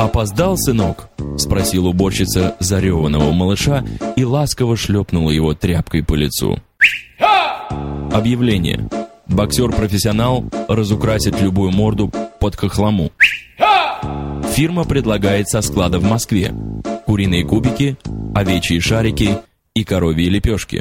«Опоздал, сынок?» — спросил уборщица зареванного малыша и ласково шлепнула его тряпкой по лицу. Объявление. Боксер-профессионал разукрасит любую морду под хохлому. Фирма предлагает со склада в Москве куриные кубики, овечьи шарики и коровьи лепешки.